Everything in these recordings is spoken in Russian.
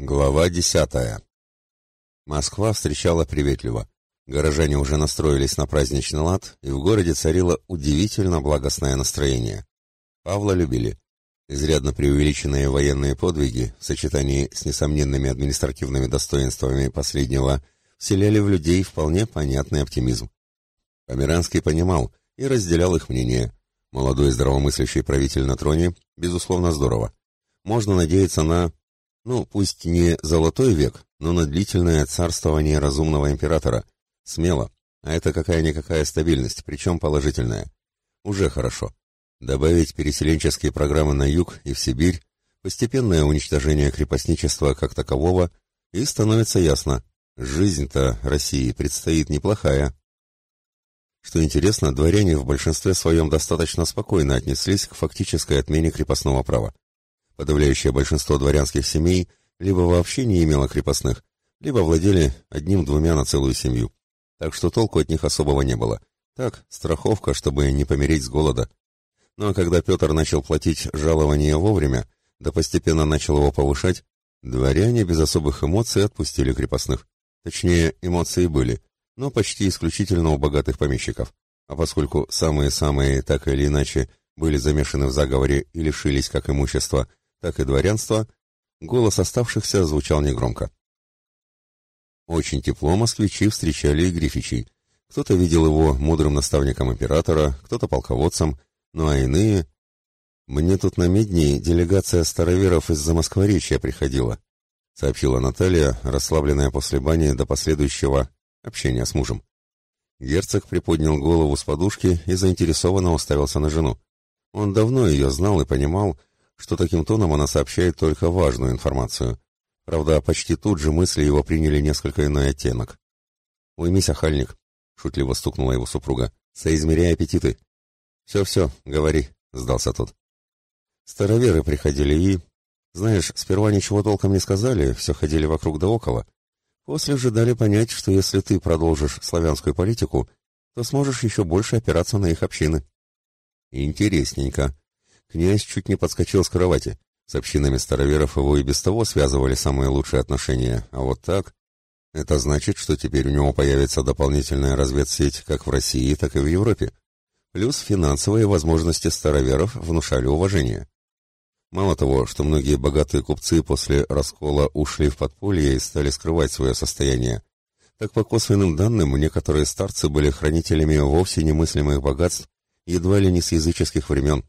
Глава десятая. Москва встречала приветливо. Горожане уже настроились на праздничный лад, и в городе царило удивительно благостное настроение. Павла любили. Изрядно преувеличенные военные подвиги в сочетании с несомненными административными достоинствами последнего вселяли в людей вполне понятный оптимизм. Померанский понимал и разделял их мнение. Молодой здравомыслящий правитель на троне, безусловно, здорово. Можно надеяться на ну, пусть не золотой век, но на длительное царствование разумного императора. Смело. А это какая-никакая стабильность, причем положительная. Уже хорошо. Добавить переселенческие программы на юг и в Сибирь, постепенное уничтожение крепостничества как такового, и становится ясно, жизнь-то России предстоит неплохая. Что интересно, дворяне в большинстве своем достаточно спокойно отнеслись к фактической отмене крепостного права. Подавляющее большинство дворянских семей либо вообще не имело крепостных, либо владели одним-двумя на целую семью. Так что толку от них особого не было. Так, страховка, чтобы не помереть с голода. Ну а когда Петр начал платить жалование вовремя, да постепенно начал его повышать, дворяне без особых эмоций отпустили крепостных. Точнее, эмоции были, но почти исключительно у богатых помещиков. А поскольку самые-самые, так или иначе, были замешаны в заговоре и лишились как имущества, так и дворянства, голос оставшихся звучал негромко. Очень тепло москвичи встречали и Грифичей. Кто-то видел его мудрым наставником императора, кто-то полководцем, ну а иные... «Мне тут на Медне делегация староверов из-за Москворечья приходила», сообщила Наталья, расслабленная после бани до последующего общения с мужем. Герцог приподнял голову с подушки и заинтересованно уставился на жену. Он давно ее знал и понимал, что таким тоном она сообщает только важную информацию. Правда, почти тут же мысли его приняли несколько иной оттенок. «Уймись, охальник», — шутливо стукнула его супруга, — «соизмеряй аппетиты». «Все-все, говори», — сдался тот. Староверы приходили и... Знаешь, сперва ничего толком не сказали, все ходили вокруг да около. После же дали понять, что если ты продолжишь славянскую политику, то сможешь еще больше опираться на их общины. Интересненько, Князь чуть не подскочил с кровати. С общинами староверов его и без того связывали самые лучшие отношения, а вот так... Это значит, что теперь у него появится дополнительная разведсеть как в России, так и в Европе. Плюс финансовые возможности староверов внушали уважение. Мало того, что многие богатые купцы после раскола ушли в подполье и стали скрывать свое состояние, так по косвенным данным некоторые старцы были хранителями вовсе немыслимых богатств едва ли не с языческих времен.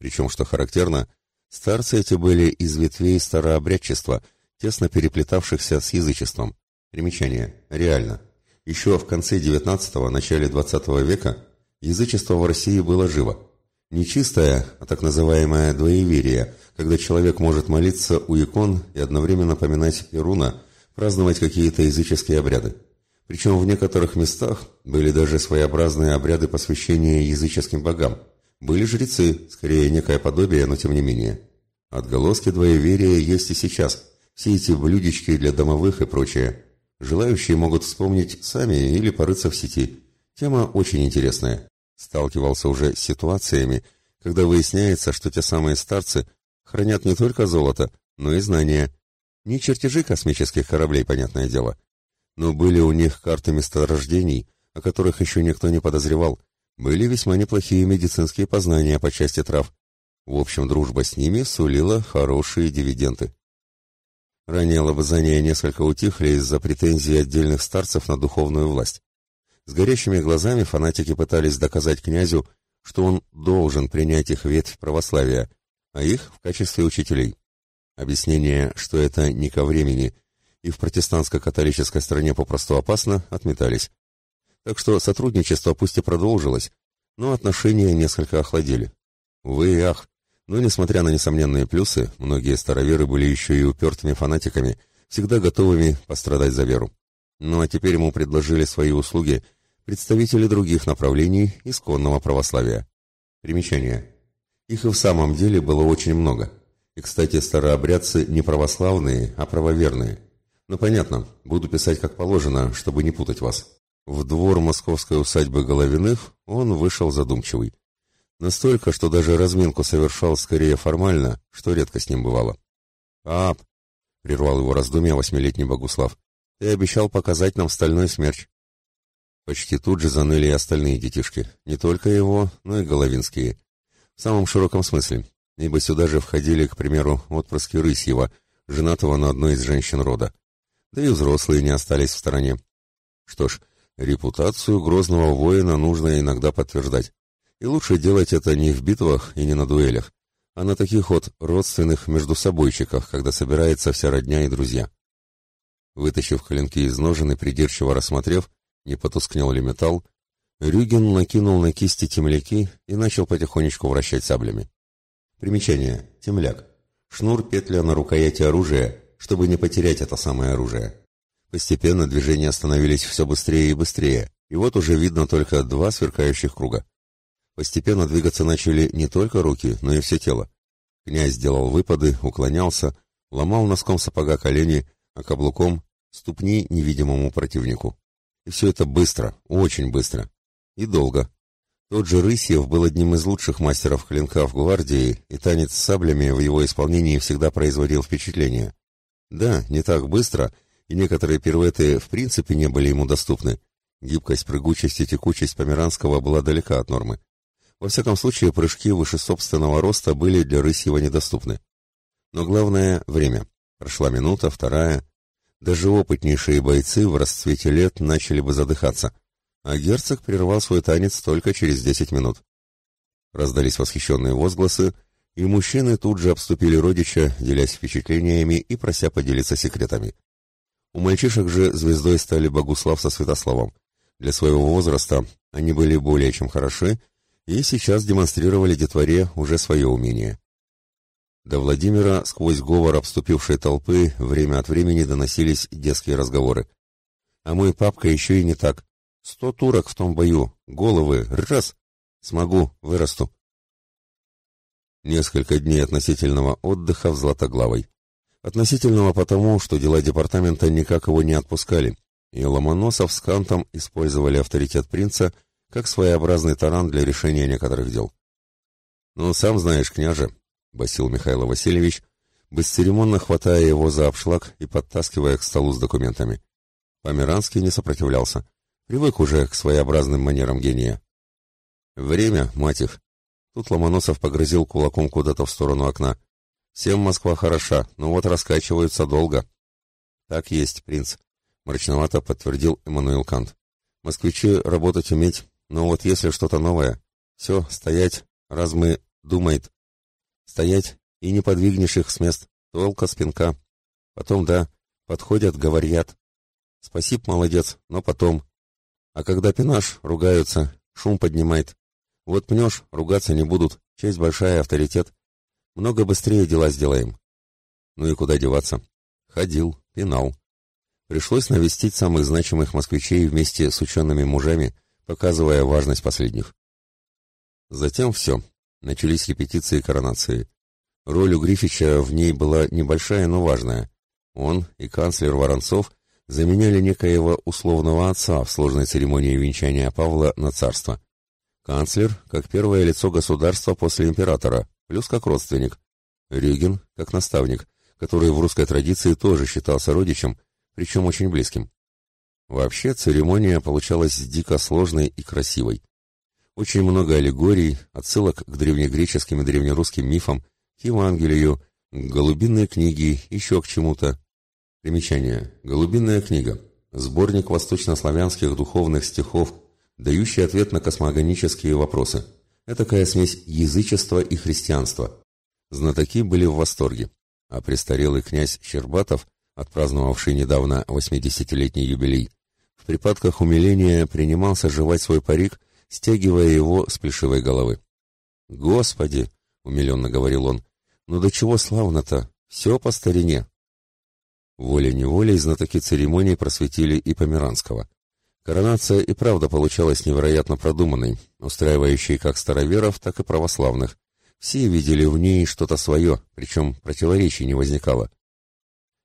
Причем, что характерно, старцы эти были из ветвей старообрядчества, тесно переплетавшихся с язычеством. Примечание. Реально. Еще в конце XIX – начале XX века язычество в России было живо. Не чистое, а так называемое двоеверие, когда человек может молиться у икон и одновременно поминать Ируна, праздновать какие-то языческие обряды. Причем в некоторых местах были даже своеобразные обряды посвящения языческим богам – были жрецы, скорее некое подобие, но тем не менее. Отголоски двоеверия есть и сейчас. Все эти блюдечки для домовых и прочее. Желающие могут вспомнить сами или порыться в сети. Тема очень интересная. Сталкивался уже с ситуациями, когда выясняется, что те самые старцы хранят не только золото, но и знания. Не чертежи космических кораблей, понятное дело. Но были у них карты месторождений, о которых еще никто не подозревал, были весьма неплохие медицинские познания по части трав. В общем, дружба с ними сулила хорошие дивиденды. Ранее лобызания несколько утихли из-за претензий отдельных старцев на духовную власть. С горящими глазами фанатики пытались доказать князю, что он должен принять их ветвь православия, а их в качестве учителей. Объяснение, что это не ко времени и в протестантско-католической стране попросту опасно, отметались. Так что сотрудничество пусть и продолжилось, но отношения несколько охладели. Увы и ах, но несмотря на несомненные плюсы, многие староверы были еще и упертыми фанатиками, всегда готовыми пострадать за веру. Ну а теперь ему предложили свои услуги представители других направлений исконного православия. Примечание. Их и в самом деле было очень много. И, кстати, старообрядцы не православные, а правоверные. Ну понятно, буду писать как положено, чтобы не путать вас. В двор московской усадьбы Головиных он вышел задумчивый. Настолько, что даже разминку совершал скорее формально, что редко с ним бывало. «Пап!» — прервал его раздумья восьмилетний Богуслав. «Ты обещал показать нам стальной смерч». Почти тут же заныли и остальные детишки, не только его, но и головинские. В самом широком смысле, ибо сюда же входили, к примеру, отпрыски Рысьева, женатого на одной из женщин рода. Да и взрослые не остались в стороне. Что ж, репутацию грозного воина нужно иногда подтверждать. И лучше делать это не в битвах и не на дуэлях, а на таких вот родственных между собойчиках, когда собирается вся родня и друзья. Вытащив коленки из ножен и придирчиво рассмотрев, не потускнел ли металл, Рюген накинул на кисти темляки и начал потихонечку вращать саблями. Примечание. Темляк. Шнур петля на рукояти оружия, чтобы не потерять это самое оружие. Постепенно движения становились все быстрее и быстрее, и вот уже видно только два сверкающих круга. Постепенно двигаться начали не только руки, но и все тело. Князь делал выпады, уклонялся, ломал носком сапога колени, а каблуком ступни невидимому противнику. И все это быстро, очень быстро. И долго. Тот же Рысьев был одним из лучших мастеров клинка в гвардии, и танец с саблями в его исполнении всегда производил впечатление. Да, не так быстро, и некоторые пируэты в принципе не были ему доступны. Гибкость, прыгучесть и текучесть Померанского была далека от нормы. Во всяком случае, прыжки выше собственного роста были для Рысьева недоступны. Но главное — время. Прошла минута, вторая. Даже опытнейшие бойцы в расцвете лет начали бы задыхаться — а герцог прервал свой танец только через десять минут. Раздались восхищенные возгласы, и мужчины тут же обступили родича, делясь впечатлениями и прося поделиться секретами. У мальчишек же звездой стали Богуслав со Святославом. Для своего возраста они были более чем хороши и сейчас демонстрировали детворе уже свое умение. До Владимира сквозь говор обступившей толпы время от времени доносились детские разговоры. А мой папка еще и не так. Сто турок в том бою, головы, раз, смогу, вырасту. Несколько дней относительного отдыха в Златоглавой. Относительного потому, что дела департамента никак его не отпускали, и Ломоносов с Кантом использовали авторитет принца как своеобразный таран для решения некоторых дел. «Ну, сам знаешь, княже», — басил Михаил Васильевич, бесцеремонно хватая его за обшлаг и подтаскивая к столу с документами. Померанский не сопротивлялся. Привык уже к своеобразным манерам гения. Время, мать их. Тут Ломоносов погрозил кулаком куда-то в сторону окна. Всем Москва хороша, но вот раскачиваются долго. Так есть, принц. Мрачновато подтвердил Эммануил Кант. Москвичи работать уметь, но вот если что-то новое, все, стоять, раз мы думает. Стоять, и не подвигнешь их с мест, толка спинка. Потом, да, подходят, говорят. Спасибо, молодец, но потом. А когда пинаш, ругаются, шум поднимает. Вот пнешь, ругаться не будут, честь большая, авторитет. Много быстрее дела сделаем. Ну и куда деваться? Ходил, пинал. Пришлось навестить самых значимых москвичей вместе с учеными мужами, показывая важность последних. Затем все. Начались репетиции коронации. Роль у Грифича в ней была небольшая, но важная. Он и канцлер Воронцов заменяли некоего условного отца в сложной церемонии венчания Павла на царство. Канцлер, как первое лицо государства после императора, плюс как родственник. Рюген, как наставник, который в русской традиции тоже считался родичем, причем очень близким. Вообще церемония получалась дико сложной и красивой. Очень много аллегорий, отсылок к древнегреческим и древнерусским мифам, к Евангелию, к голубинной книге, еще к чему-то, Примечание. Голубиная книга. Сборник восточнославянских духовных стихов, дающий ответ на космогонические вопросы. Это такая смесь язычества и христианства. Знатоки были в восторге, а престарелый князь Щербатов, отпраздновавший недавно 80-летний юбилей, в припадках умиления принимался жевать свой парик, стягивая его с плешивой головы. «Господи!» — умиленно говорил он. «Ну до чего славно-то! Все по старине!» Волей-неволей знатоки церемонии просветили и Померанского. Коронация и правда получалась невероятно продуманной, устраивающей как староверов, так и православных. Все видели в ней что-то свое, причем противоречий не возникало.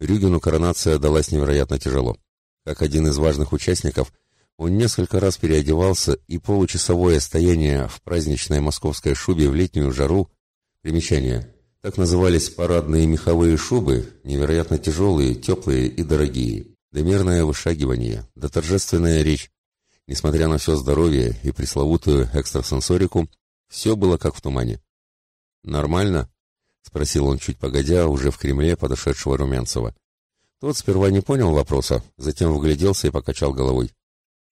Рюгину коронация далась невероятно тяжело. Как один из важных участников, он несколько раз переодевался, и получасовое стояние в праздничной московской шубе в летнюю жару, примечание, Так назывались парадные меховые шубы, невероятно тяжелые, теплые и дорогие. Домерное вышагивание, да торжественная речь. Несмотря на все здоровье и пресловутую экстрасенсорику, все было как в тумане. «Нормально?» — спросил он чуть погодя, уже в Кремле подошедшего Румянцева. Тот сперва не понял вопроса, затем вгляделся и покачал головой.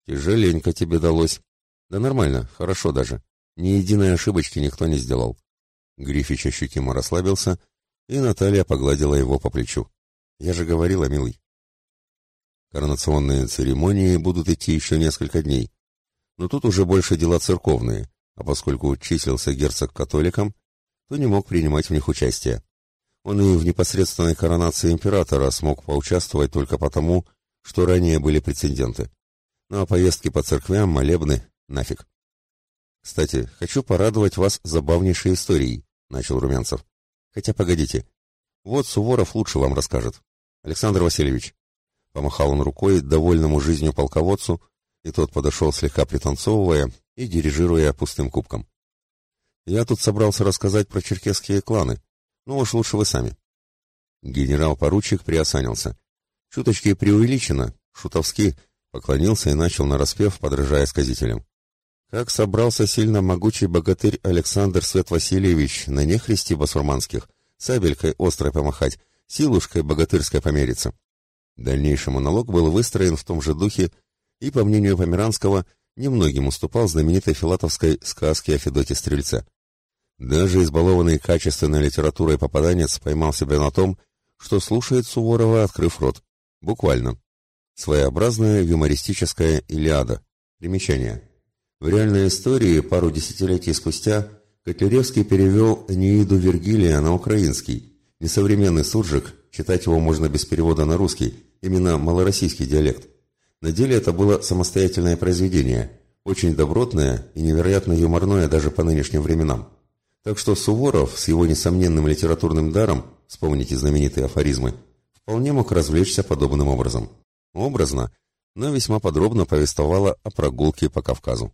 «Тяжеленько тебе далось». «Да нормально, хорошо даже. Ни единой ошибочки никто не сделал». Грифич ощутимо расслабился, и Наталья погладила его по плечу. «Я же говорила, милый». Коронационные церемонии будут идти еще несколько дней. Но тут уже больше дела церковные, а поскольку числился герцог католиком, то не мог принимать в них участие. Он и в непосредственной коронации императора смог поучаствовать только потому, что ранее были прецеденты. Ну а поездки по церквям, молебны, нафиг. «Кстати, хочу порадовать вас забавнейшей историей», — начал Румянцев. «Хотя погодите. Вот Суворов лучше вам расскажет. Александр Васильевич». Помахал он рукой довольному жизнью полководцу, и тот подошел слегка пританцовывая и дирижируя пустым кубком. «Я тут собрался рассказать про черкесские кланы. Ну уж лучше вы сами». Генерал-поручик приосанился. Чуточки преувеличено, шутовски, поклонился и начал нараспев, подражая сказителям. Как собрался сильно могучий богатырь Александр Свет Васильевич на нехристи басурманских, сабелькой острой помахать, силушкой богатырской помериться. Дальнейший монолог был выстроен в том же духе и, по мнению Померанского, немногим уступал знаменитой филатовской сказке о Федоте Стрельце. Даже избалованный качественной литературой попаданец поймал себя на том, что слушает Суворова, открыв рот. Буквально. Своеобразная юмористическая Илиада. Примечание. В реальной истории пару десятилетий спустя Котляревский перевел Неиду Вергилия на украинский. Несовременный суржик, читать его можно без перевода на русский, именно малороссийский диалект. На деле это было самостоятельное произведение, очень добротное и невероятно юморное даже по нынешним временам. Так что Суворов с его несомненным литературным даром, вспомните знаменитые афоризмы, вполне мог развлечься подобным образом. Образно, но весьма подробно повествовала о прогулке по Кавказу.